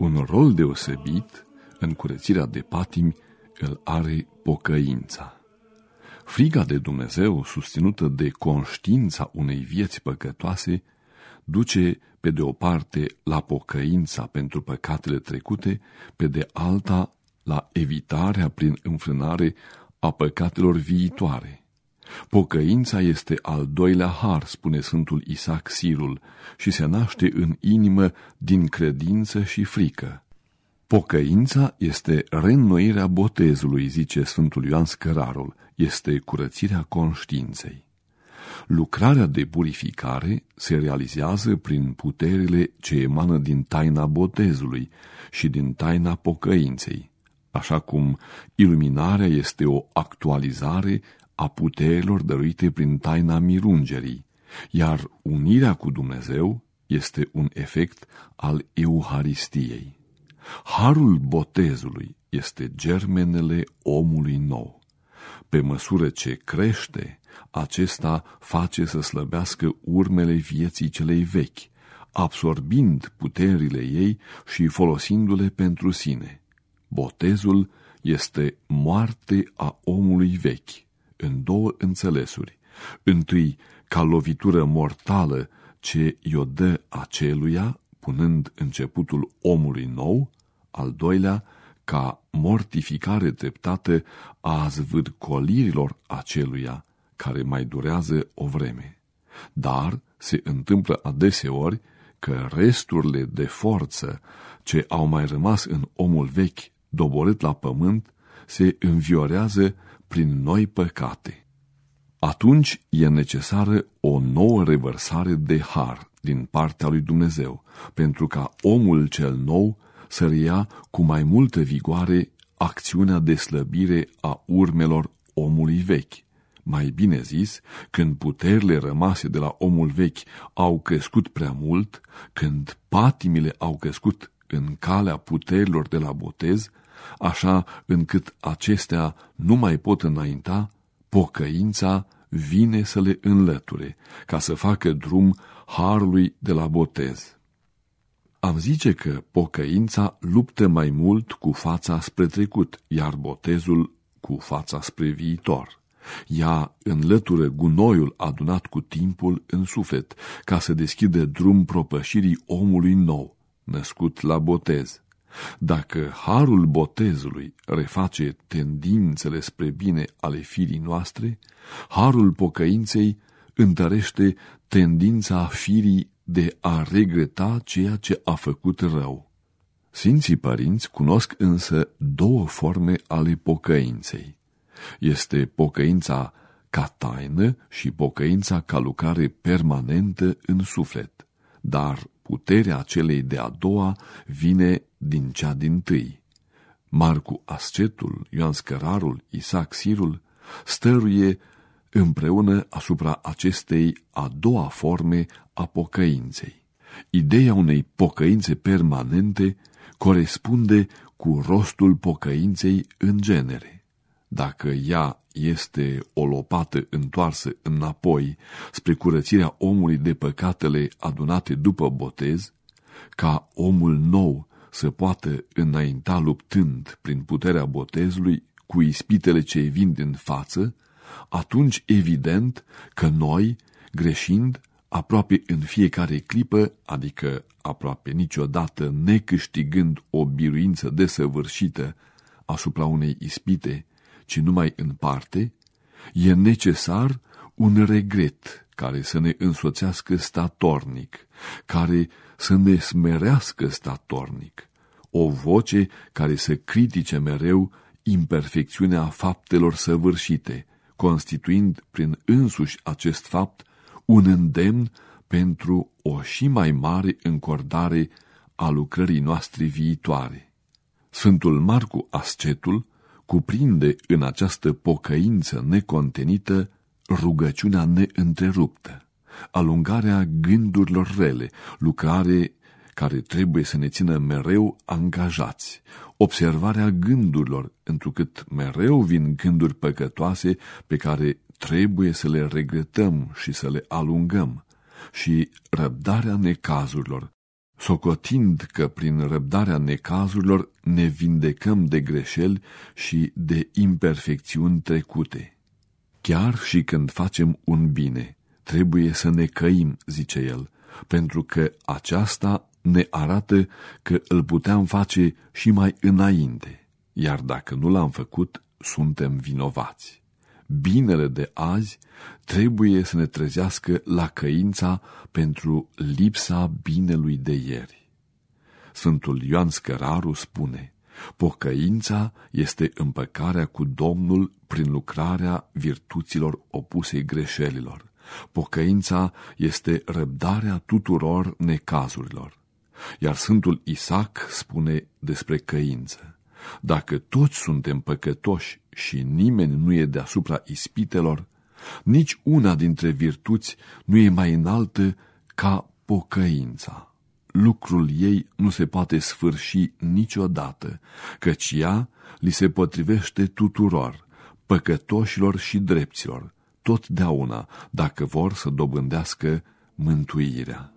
Un rol deosebit în curățirea de patimi îl are pocăința. Friga de Dumnezeu, susținută de conștiința unei vieți păcătoase, duce pe de o parte la pocăința pentru păcatele trecute, pe de alta la evitarea prin înfrânare a păcatelor viitoare. Pocăința este al doilea har, spune Sfântul Isaac Sirul, și se naște în inimă din credință și frică. Pocăința este reînnoirea botezului, zice Sfântul Ioan Scărarul, este curățirea conștiinței. Lucrarea de purificare se realizează prin puterile ce emană din taina botezului și din taina pocăinței, așa cum iluminarea este o actualizare a puterilor dăruite prin taina mirungerii, iar unirea cu Dumnezeu este un efect al Euharistiei. Harul botezului este germenele omului nou. Pe măsură ce crește, acesta face să slăbească urmele vieții celei vechi, absorbind puterile ei și folosindu-le pentru sine. Botezul este moarte a omului vechi, în două înțelesuri. Întâi, ca lovitură mortală ce i-o dă aceluia, punând începutul omului nou, al doilea, ca mortificare treptată a zvârcolirilor aceluia, care mai durează o vreme. Dar se întâmplă adeseori că resturile de forță ce au mai rămas în omul vechi, doborât la pământ, se înviorează prin noi păcate. Atunci e necesară o nouă revărsare de har din partea lui Dumnezeu, pentru ca omul cel nou să reia cu mai multă vigoare acțiunea de slăbire a urmelor omului vechi. Mai bine zis, când puterile rămase de la omul vechi au crescut prea mult, când patimile au crescut în calea puterilor de la botez, așa încât acestea nu mai pot înainta, pocăința vine să le înlăture, ca să facă drum harului de la botez. Am zice că pocăința luptă mai mult cu fața spre trecut, iar botezul cu fața spre viitor. Ea înlătură gunoiul adunat cu timpul în suflet, ca să deschide drum propășirii omului nou, născut la botez. Dacă harul botezului reface tendințele spre bine ale firii noastre, harul pocăinței întărește tendința firii de a regreta ceea ce a făcut rău. Sfinții părinți cunosc însă două forme ale pocăinței. Este pocăința ca taină și pocăința ca lucrare permanentă în suflet, dar puterea celei de-a doua vine din cea din tâi. Marcu Ascetul, Ioan Scărarul, Isaac Sirul stăruie împreună asupra acestei a doua forme a pocăinței. Ideea unei pocăințe permanente corespunde cu rostul pocăinței în genere. Dacă ea este o lopată întoarsă înapoi spre curățirea omului de păcatele adunate după botez, ca omul nou să poată înainta luptând prin puterea botezului cu ispitele ce vin din față, atunci evident că noi, greșind, aproape în fiecare clipă, adică aproape niciodată necâștigând o biruință desăvârșită asupra unei ispite, ci numai în parte, e necesar un regret care să ne însoțească statornic, care să ne smerească statornic, o voce care să critique mereu imperfecțiunea faptelor săvârșite, constituind prin însuși acest fapt un îndemn pentru o și mai mare încordare a lucrării noastre viitoare. Sfântul Marcu Ascetul cuprinde în această pocăință necontenită rugăciunea neîntreruptă, alungarea gândurilor rele, lucrare care trebuie să ne țină mereu angajați, observarea gândurilor, întrucât mereu vin gânduri păcătoase pe care trebuie să le regretăm și să le alungăm, și răbdarea necazurilor, socotind că prin răbdarea necazurilor ne vindecăm de greșeli și de imperfecțiuni trecute. Chiar și când facem un bine, trebuie să ne căim, zice el, pentru că aceasta ne arată că îl puteam face și mai înainte, iar dacă nu l-am făcut, suntem vinovați. Binele de azi trebuie să ne trezească la căința pentru lipsa binelui de ieri. Sfântul Ioan Scăraru spune, Pocăința este împăcarea cu Domnul prin lucrarea virtuților opusei greșelilor. Pocăința este răbdarea tuturor necazurilor. Iar Sfântul Isaac spune despre căință. Dacă toți suntem păcătoși și nimeni nu e deasupra ispitelor, nici una dintre virtuți nu e mai înaltă ca pocăința. Lucrul ei nu se poate sfârși niciodată, căci ea li se potrivește tuturor, păcătoșilor și drepților, totdeauna, dacă vor să dobândească mântuirea.